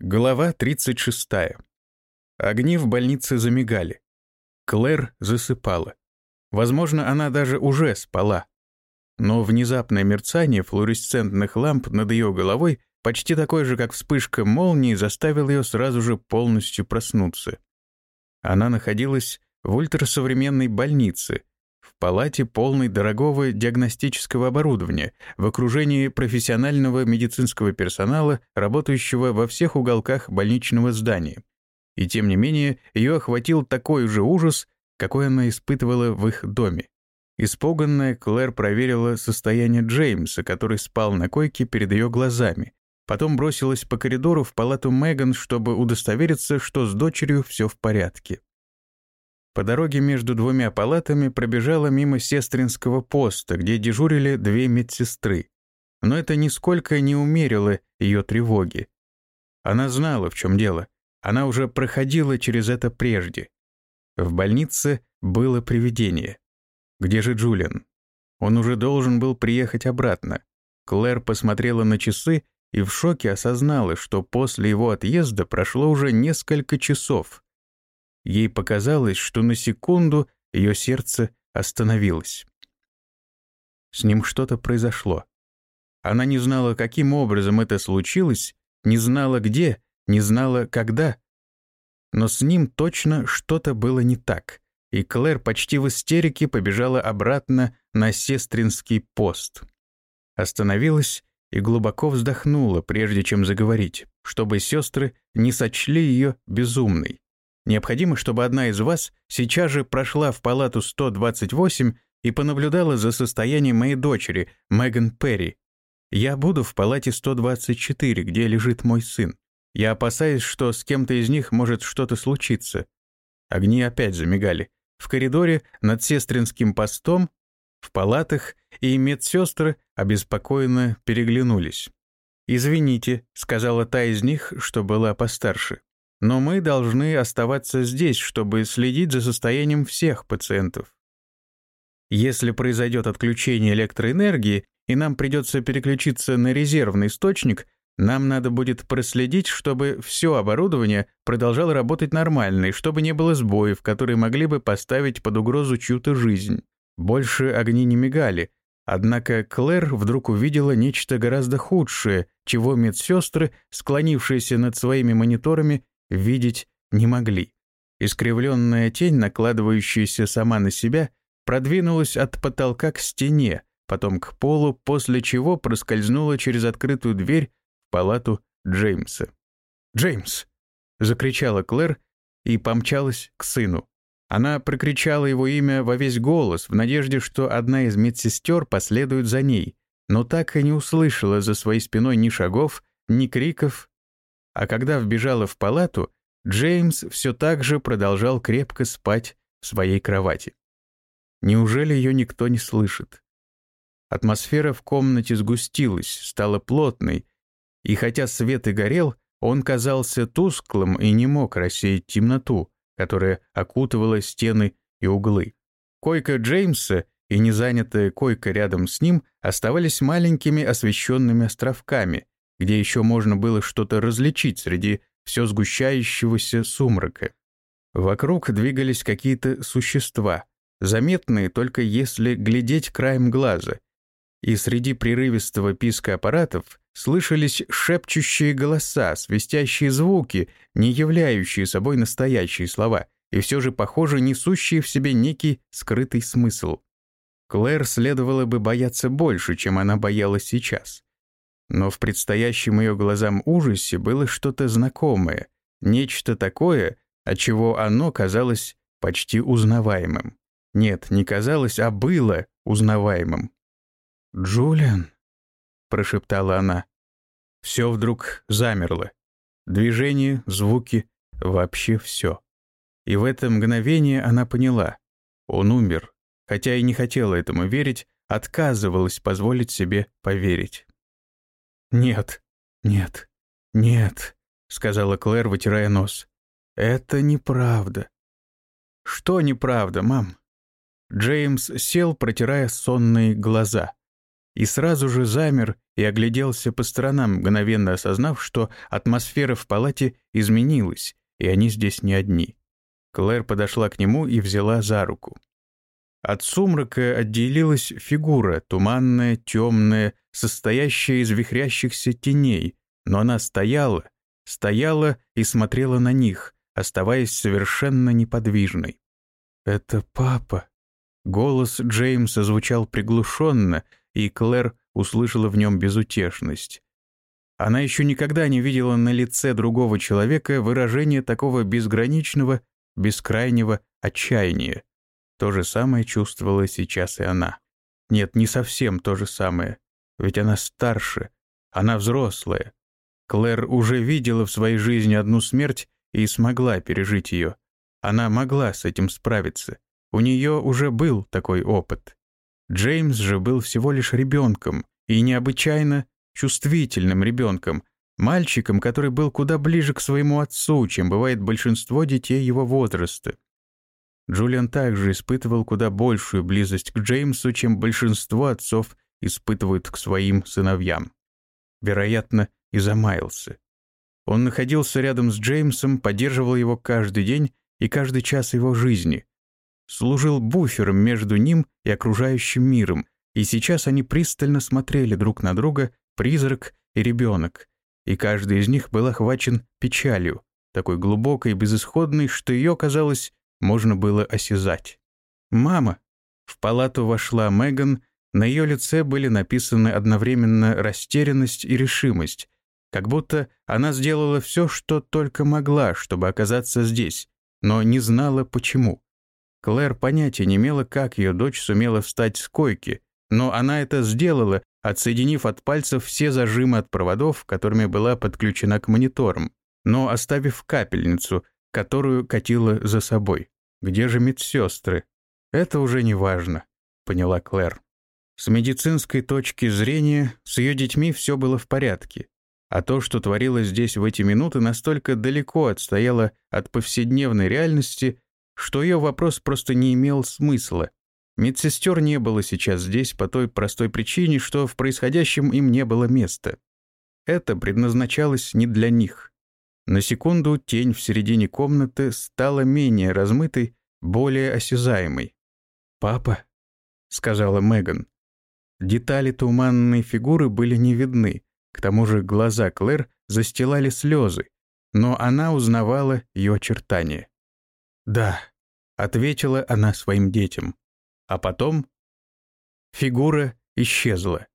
Глава 36. Огни в больнице замигали. Клэр засыпала. Возможно, она даже уже спала. Но внезапное мерцание флуоресцентных ламп над ее головой, почти такое же, как вспышка молнии, заставило ее сразу же полностью проснуться. Она находилась в ультрасовременной больнице, палате полной дорогого диагностического оборудования, в окружении профессионального медицинского персонала, работающего во всех уголках больничного здания. И тем не менее, ее охватил такой же ужас, какой она испытывала в их доме. Испуганная, Клэр проверила состояние Джеймса, который спал на койке перед ее глазами. Потом бросилась по коридору в палату Меган, чтобы удостовериться, что с дочерью все в порядке. По дороге между двумя палатами пробежала мимо сестринского поста, где дежурили две медсестры. Но это нисколько не умерило ее тревоги. Она знала, в чем дело. Она уже проходила через это прежде. В больнице было привидение. Где же Джулиан? Он уже должен был приехать обратно. Клэр посмотрела на часы и в шоке осознала, что после его отъезда прошло уже несколько часов. Ей показалось, что на секунду ее сердце остановилось. С ним что-то произошло. Она не знала, каким образом это случилось, не знала где, не знала когда. Но с ним точно что-то было не так, и Клэр почти в истерике побежала обратно на сестринский пост. Остановилась и глубоко вздохнула, прежде чем заговорить, чтобы сестры не сочли ее безумной. Необходимо, чтобы одна из вас сейчас же прошла в палату 128 и понаблюдала за состоянием моей дочери, Меган Перри. Я буду в палате 124, где лежит мой сын. Я опасаюсь, что с кем-то из них может что-то случиться. Огни опять замигали. В коридоре, над сестринским постом, в палатах, и медсестры обеспокоенно переглянулись. «Извините», — сказала та из них, что была постарше. Но мы должны оставаться здесь, чтобы следить за состоянием всех пациентов. Если произойдет отключение электроэнергии, и нам придется переключиться на резервный источник, нам надо будет проследить, чтобы все оборудование продолжало работать нормально, и чтобы не было сбоев, которые могли бы поставить под угрозу чью-то жизнь. Больше огни не мигали, однако Клэр вдруг увидела нечто гораздо худшее, чего медсестры, склонившиеся над своими мониторами, видеть не могли. Искривленная тень, накладывающаяся сама на себя, продвинулась от потолка к стене, потом к полу, после чего проскользнула через открытую дверь в палату Джеймса. «Джеймс!» — закричала Клэр и помчалась к сыну. Она прокричала его имя во весь голос, в надежде, что одна из медсестер последует за ней, но так и не услышала за своей спиной ни шагов, ни криков, а когда вбежала в палату, Джеймс все так же продолжал крепко спать в своей кровати. Неужели ее никто не слышит? Атмосфера в комнате сгустилась, стала плотной, и хотя свет и горел, он казался тусклым и не мог рассеять темноту, которая окутывала стены и углы. Койка Джеймса и незанятая койка рядом с ним оставались маленькими освещенными островками, где еще можно было что-то различить среди все сгущающегося сумрака. Вокруг двигались какие-то существа, заметные только если глядеть краем глаза, и среди прерывистого писка аппаратов слышались шепчущие голоса, свистящие звуки, не являющие собой настоящие слова, и все же, похоже, несущие в себе некий скрытый смысл. Клэр следовало бы бояться больше, чем она боялась сейчас. Но в предстоящем ее глазам ужасе было что-то знакомое, нечто такое, от чего оно казалось почти узнаваемым. Нет, не казалось, а было узнаваемым. «Джулиан», — прошептала она. Все вдруг замерло. Движение, звуки, вообще все. И в это мгновение она поняла. Он умер, хотя и не хотела этому верить, отказывалась позволить себе поверить. «Нет, нет, нет», — сказала Клэр, вытирая нос. «Это неправда». «Что неправда, мам?» Джеймс сел, протирая сонные глаза. и сразу же замер и огляделся по сторонам, мгновенно осознав, что атмосфера в палате изменилась, и они здесь не одни. Клэр подошла к нему и взяла за руку. От сумрака отделилась фигура, туманная, темная, состоящая из вихрящихся теней, но она стояла, стояла и смотрела на них, оставаясь совершенно неподвижной. «Это папа». Голос Джеймса звучал приглушенно, и Клэр услышала в нем безутешность. Она еще никогда не видела на лице другого человека выражение такого безграничного, бескрайнего отчаяния. То же самое чувствовала сейчас и она. Нет, не совсем то же самое. Ведь она старше, она взрослая. Клэр уже видела в своей жизни одну смерть и смогла пережить ее. Она могла с этим справиться. У нее уже был такой опыт. Джеймс же был всего лишь ребенком, и необычайно чувствительным ребенком, мальчиком, который был куда ближе к своему отцу, чем бывает большинство детей его возраста. Джулиан также испытывал куда большую близость к Джеймсу, чем большинство отцов испытывают к своим сыновьям. Вероятно, и замаялся. Он находился рядом с Джеймсом, поддерживал его каждый день и каждый час его жизни. Служил буфером между ним и окружающим миром, и сейчас они пристально смотрели друг на друга, призрак и ребенок, и каждый из них был охвачен печалью, такой глубокой и безысходной, что ее, казалось, можно было осязать. «Мама!» В палату вошла Меган, на ее лице были написаны одновременно растерянность и решимость, как будто она сделала все, что только могла, чтобы оказаться здесь, но не знала почему. Клэр понятия не имела, как ее дочь сумела встать с койки, но она это сделала, отсоединив от пальцев все зажимы от проводов, которыми была подключена к мониторам, но оставив капельницу, которую катила за собой. Где же медсестры? Это уже не важно, поняла Клэр. С медицинской точки зрения, с ее детьми все было в порядке. А то, что творилось здесь в эти минуты, настолько далеко отстояло от повседневной реальности, что ее вопрос просто не имел смысла. Медсестер не было сейчас здесь по той простой причине, что в происходящем им не было места. Это предназначалось не для них. На секунду тень в середине комнаты стала менее размытой, более осязаемой. «Папа», — сказала Меган. Детали туманной фигуры были не видны, к тому же глаза Клэр застилали слезы, но она узнавала ее очертания. «Да», — ответила она своим детям. А потом фигура исчезла.